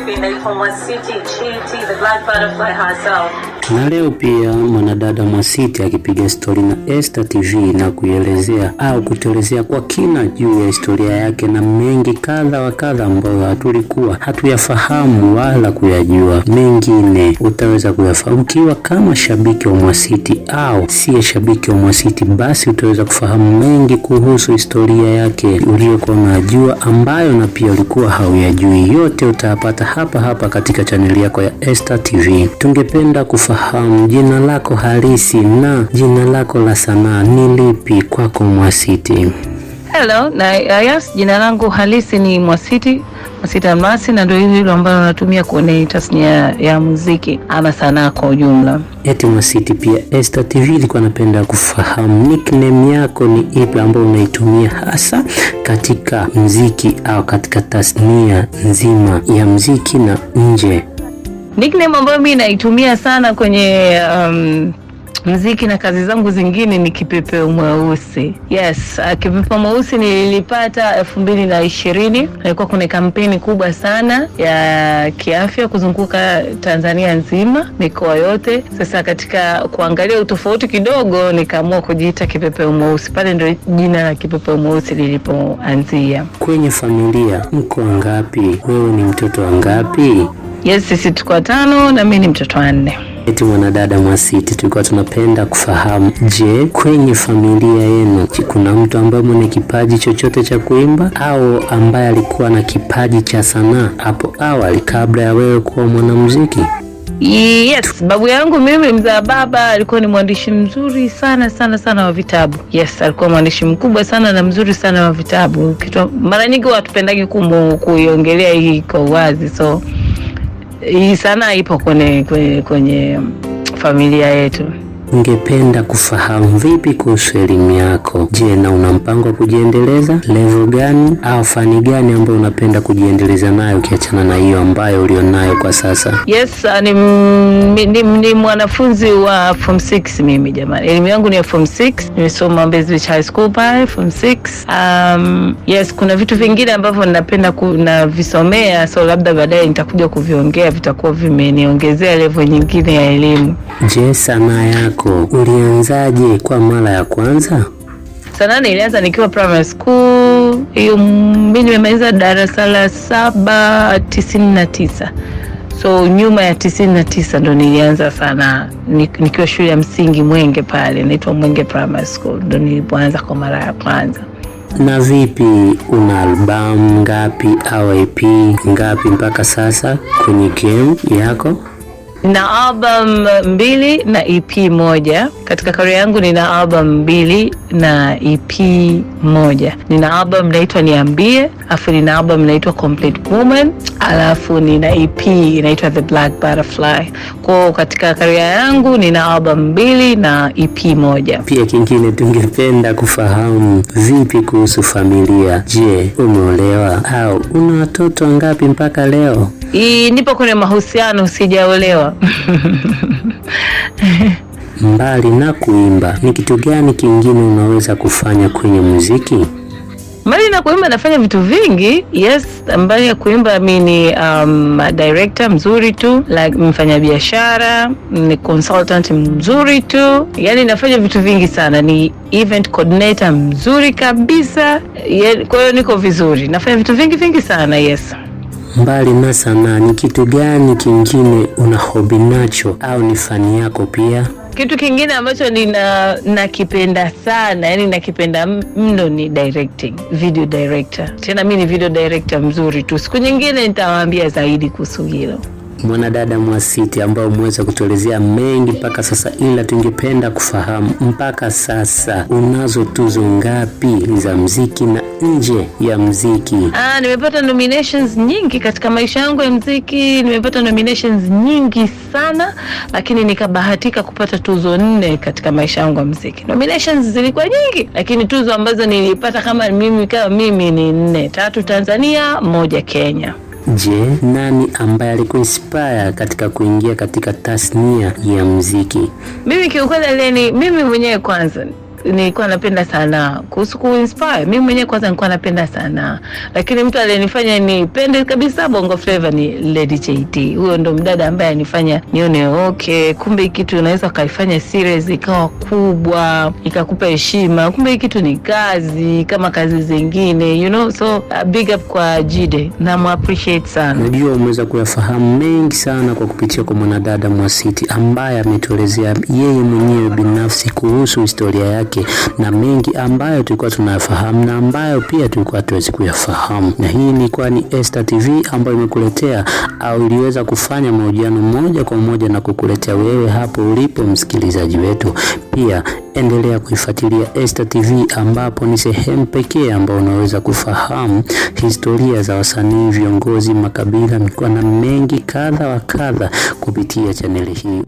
vipi? Naitwa Mwasiti Chiti, the black butterfly herself. Na leo pia mwanadada Mwasiti akipiga stori na Esta TV na kuielezea au kutuelezea kwa kina juu ya historia yake na mengi kadha wa kadha ambayo hatulikuwa hatuyafahamu wala kuyajua. Mengine utaweza kuyafahamu ukiwa kama shabiki wa Mwasiti au siye shabiki wa Mwasiti, basi utaweza kufahamu mengi kuhusu historia yake uliyokuwa unajua ambayo na pia ulikuwa hauyajui. Yote utayapata hapa hapa katika chaneli yako ya Esta TV. Tungependa kufahamu jina lako halisi na jina lako la sanaa ni lipi kwako Mwasiti? Hello, na yes, jina langu halisi ni Mwasiti Mwasiti Almasi, na ndio hilo hilo ambalo natumia kwenye tasnia ya muziki ama sanaa kwa ujumla. Eti Mwasiti, pia Esta TV ilikuwa napenda kufahamu nickname yako ni ipi ambayo unaitumia hasa katika muziki au katika tasnia nzima ya mziki na nje? Nickname ambayo mi naitumia sana kwenye um, mziki na kazi zangu zingine ni kipepeo mweusi. Yes, uh, kipepeo mweusi nilipata elfu mbili na ishirini. Ilikuwa kuna kampeni kubwa sana ya kiafya kuzunguka Tanzania nzima, mikoa yote. Sasa katika kuangalia utofauti kidogo, nikaamua kujiita kipepeo mweusi. Pale ndio jina la kipepeo mweusi lilipoanzia. Kwenye familia mko wangapi? Wewe ni mtoto wangapi? Yes, sisi tuko watano na mimi ni mtoto wa nne. Eti mwanadada Mwasiti, tulikuwa tunapenda kufahamu, je, kwenye familia yenu kuna mtu ambaye mwenye kipaji chochote cha kuimba au ambaye alikuwa na kipaji cha sanaa hapo awali kabla ya wewe kuwa mwanamuziki? Yes, babu yangu mimi mzaa baba alikuwa ni mwandishi mzuri sana sana sana wa vitabu. Yes, alikuwa mwandishi mkubwa sana na mzuri sana wa vitabu. Kitu mara nyingi watupendagi kuiongelea hii kwa uwazi, so hii sana ipo kwenye, kwenye, kwenye familia yetu. Ungependa kufahamu vipi kuhusu elimu yako? Je, na una mpango wa kujiendeleza level gani au fani gani ambayo unapenda kujiendeleza nayo ukiachana na hiyo ambayo ulionayo kwa sasa? Yes, ni, ni, ni, ni mwanafunzi wa form 6 mimi jamani. Elimu yangu ni ya form 6. Nimesoma Mbezi Beach High School pale form 6. Um, yes, kuna vitu vingine ambavyo ninapenda kunavisomea, so labda baadaye nitakuja kuviongea, vitakuwa vimeniongezea level nyingine ya elimu. Je, sanaa yako ulianzaje kwa mara ya kwanza? Sanaa nilianza nikiwa primary school. Hiyo mimi nimemaliza darasa la saba tisini na tisa so nyuma ya tisini na tisa ndo nilianza sana nikiwa shule ya msingi Mwenge pale naitwa Mwenge Primary School, ndo nilipoanza kwa mara ya kwanza. Na vipi, una albamu ngapi au EP ngapi mpaka sasa kwenye game yako? Na album mbili na EP moja. Katika karia yangu nina album mbili na EP moja. Nina album inaitwa Niambie, alafu nina album inaitwa Complete Woman, alafu nina EP inaitwa The Black Butterfly. Kwao katika karia yangu nina album mbili na EP moja. Pia kingine tungependa kufahamu vipi kuhusu familia. Je, umeolewa au una watoto wangapi mpaka leo? I, nipo kwenye mahusiano, sijaolewa. Mbali na kuimba, ni kitu gani kingine unaweza kufanya kwenye muziki? Mbali na kuimba nafanya vitu vingi. Yes, mbali ya kuimba mi ni um, director mzuri tu, like mfanya biashara, ni consultant mzuri tu, yani nafanya vitu vingi sana, ni event coordinator mzuri kabisa. Kwa hiyo niko vizuri, nafanya vitu vingi vingi sana. Yes. Mbali na sanaa, ni kitu gani kingine una hobi nacho au ni fani yako pia? Kitu kingine ambacho nina nakipenda sana yani nakipenda mno ni directing, video director. Tena mi ni video director mzuri tu. Siku nyingine nitawaambia zaidi kuhusu hilo. Mwanadada Mwasiti ambao umeweza kutuelezea mengi mpaka sasa, ila tungependa kufahamu mpaka sasa unazo tuzo ngapi za mziki na nje ya mziki? Ah, nimepata nominations nyingi katika maisha yangu ya mziki. Nimepata nominations nyingi sana, lakini nikabahatika kupata tuzo nne katika maisha yangu ya mziki. Nominations zilikuwa nyingi, lakini tuzo ambazo nilipata kama mimi kama mimi ni nne, tatu Tanzania, moja Kenya. Je, nani ambaye alikuinspire katika kuingia katika tasnia ya muziki? Mimi kiukweli mimi mwenyewe kwanza nilikuwa napenda sanaa. Kuhusu kuinspire, mimi mwenyewe kwanza nilikuwa napenda sanaa, lakini mtu aliyenifanya nipende kabisa bongo flava ni Lady JD. Huyo ndo mdada ambaye anifanya nione okay, kumbe kitu unaweza ukaifanya serious ikawa kubwa ikakupa heshima, kumbe kitu ni kazi kama kazi zingine, you know, so uh, big up kwa Jide, appreciate sana. Najua umeweza kuyafahamu mengi sana kwa kupitia kwa mwanadada Mwasiti ambaye ametuelezea yeye mwenyewe binafsi kuhusu historia yake na mengi ambayo tulikuwa tunayafahamu na ambayo pia tulikuwa hatuwezi kuyafahamu. Na hii ilikuwa ni Esta TV ambayo imekuletea au iliweza kufanya mahojiano moja kwa moja na kukuletea wewe hapo ulipo msikilizaji wetu. Pia endelea kuifuatilia Esta TV ambapo ni sehemu pekee ambayo unaweza kufahamu historia za wasanii, viongozi, makabila, mikoa na mengi kadha wa kadha kupitia chaneli hii.